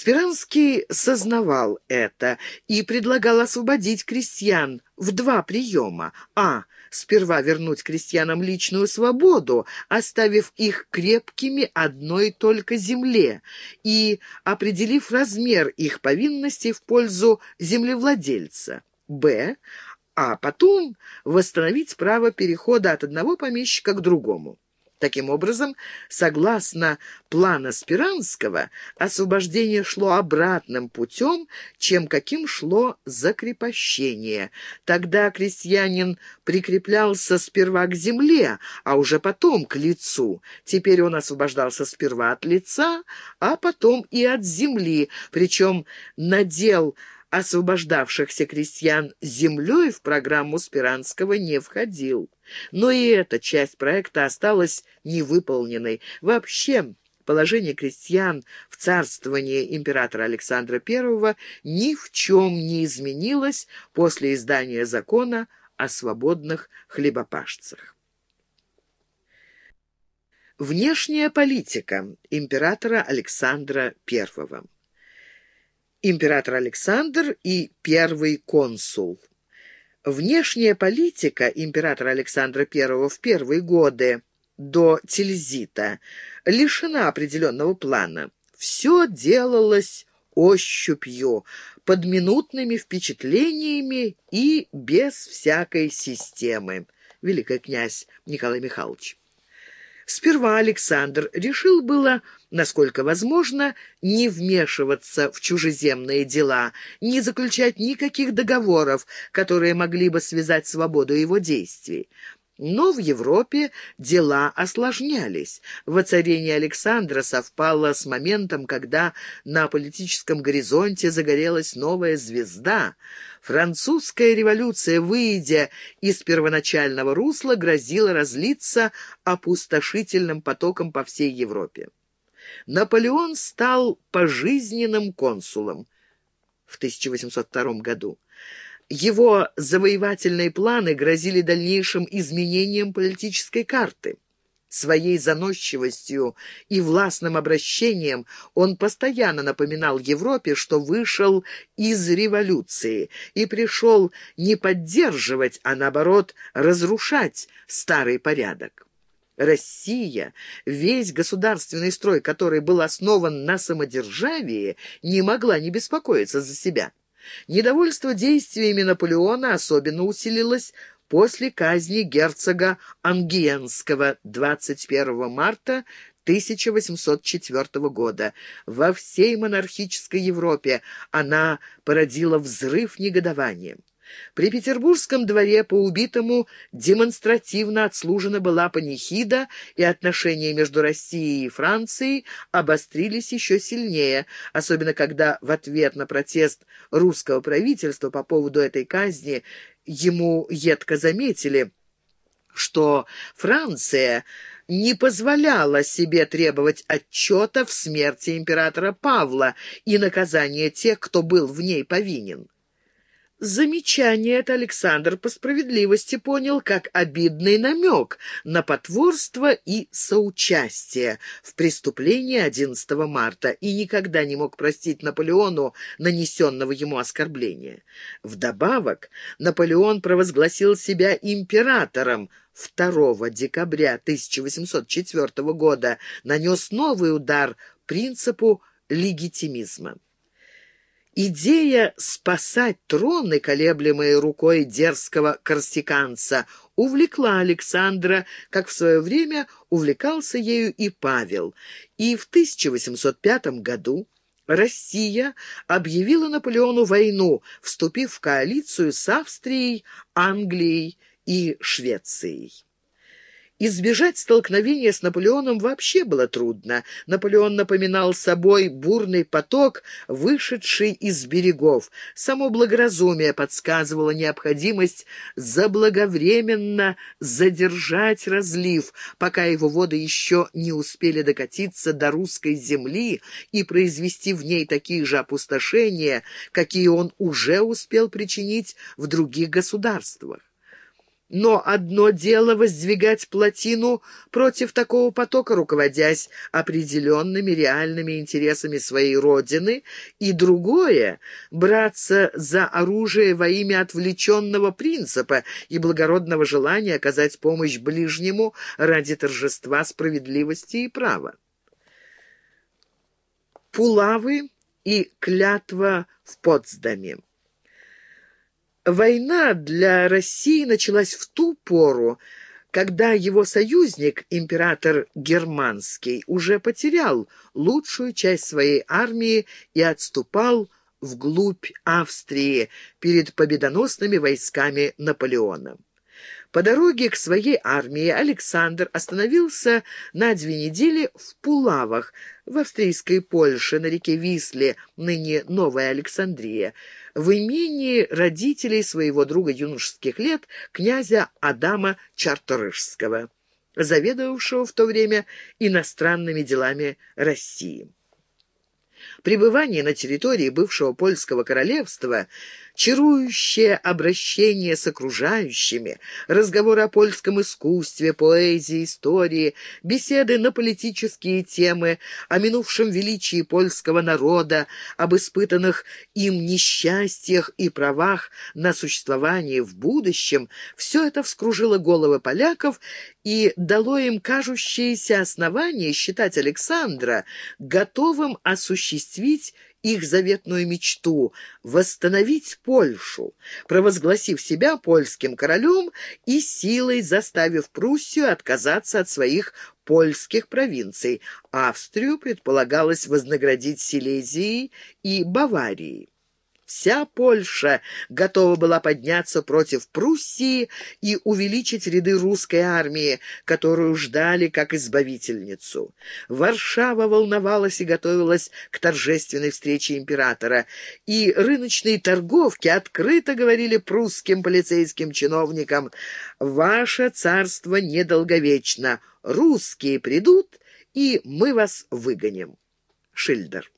Спиранский сознавал это и предлагал освободить крестьян в два приема. А. Сперва вернуть крестьянам личную свободу, оставив их крепкими одной только земле и определив размер их повинностей в пользу землевладельца. Б. А потом восстановить право перехода от одного помещика к другому. Таким образом, согласно плана Спиранского, освобождение шло обратным путем, чем каким шло закрепощение. Тогда крестьянин прикреплялся сперва к земле, а уже потом к лицу. Теперь он освобождался сперва от лица, а потом и от земли, причем надел освобождавшихся крестьян землей в программу Спиранского не входил. Но и эта часть проекта осталась невыполненной. Вообще, положение крестьян в царствовании императора Александра I ни в чем не изменилось после издания закона о свободных хлебопашцах. Внешняя политика императора Александра I император Александр и первый консул. Внешняя политика императора Александра I в первые годы до Тильзита лишена определенного плана. Все делалось ощупью, под минутными впечатлениями и без всякой системы. Великий князь Николай Михайлович. Сперва Александр решил было, насколько возможно, не вмешиваться в чужеземные дела, не заключать никаких договоров, которые могли бы связать свободу его действий. Но в Европе дела осложнялись. Воцарение Александра совпало с моментом, когда на политическом горизонте загорелась новая звезда. Французская революция, выйдя из первоначального русла, грозила разлиться опустошительным потоком по всей Европе. Наполеон стал пожизненным консулом в 1802 году. Его завоевательные планы грозили дальнейшим изменением политической карты. Своей заносчивостью и властным обращением он постоянно напоминал Европе, что вышел из революции и пришел не поддерживать, а наоборот разрушать старый порядок. Россия, весь государственный строй, который был основан на самодержавии, не могла не беспокоиться за себя. Недовольство действиями Наполеона особенно усилилось после казни герцога Ангиенского 21 марта 1804 года. Во всей монархической Европе она породила взрыв негодования. При Петербургском дворе по убитому демонстративно отслужена была панихида, и отношения между Россией и Францией обострились еще сильнее, особенно когда в ответ на протест русского правительства по поводу этой казни ему едко заметили, что Франция не позволяла себе требовать отчета в смерти императора Павла и наказания тех, кто был в ней повинен. Замечание это Александр по справедливости понял как обидный намек на потворство и соучастие в преступлении 11 марта и никогда не мог простить Наполеону нанесенного ему оскорбления. Вдобавок, Наполеон провозгласил себя императором, 2 декабря 1804 года нанес новый удар принципу легитимизма. Идея спасать троны, колеблемые рукой дерзкого корсиканца, увлекла Александра, как в свое время увлекался ею и Павел. И в 1805 году Россия объявила Наполеону войну, вступив в коалицию с Австрией, Англией и Швецией. Избежать столкновения с Наполеоном вообще было трудно. Наполеон напоминал собой бурный поток, вышедший из берегов. Само благоразумие подсказывало необходимость заблаговременно задержать разлив, пока его воды еще не успели докатиться до русской земли и произвести в ней такие же опустошения, какие он уже успел причинить в других государствах. Но одно дело воздвигать плотину против такого потока, руководясь определенными реальными интересами своей родины, и другое — браться за оружие во имя отвлеченного принципа и благородного желания оказать помощь ближнему ради торжества справедливости и права. Пулавы и клятва в Потсдаме Война для России началась в ту пору, когда его союзник, император Германский, уже потерял лучшую часть своей армии и отступал вглубь Австрии перед победоносными войсками Наполеона. По дороге к своей армии Александр остановился на две недели в Пулавах, в австрийской Польше, на реке Висле, ныне Новая Александрия, в имении родителей своего друга юношеских лет, князя Адама Чарторышского, заведовавшего в то время иностранными делами России. Пребывание на территории бывшего польского королевства – чарующее обращение с окружающими, разговоры о польском искусстве, поэзии, истории, беседы на политические темы, о минувшем величии польского народа, об испытанных им несчастьях и правах на существование в будущем, все это вскружило головы поляков и дало им кажущееся основание считать Александра готовым осуществить их заветную мечту — восстановить Польшу, провозгласив себя польским королем и силой заставив Пруссию отказаться от своих польских провинций. Австрию предполагалось вознаградить Силезией и Баварией. Вся Польша готова была подняться против Пруссии и увеличить ряды русской армии, которую ждали как избавительницу. Варшава волновалась и готовилась к торжественной встрече императора, и рыночные торговки открыто говорили прусским полицейским чиновникам «Ваше царство недолговечно, русские придут, и мы вас выгоним». Шильдер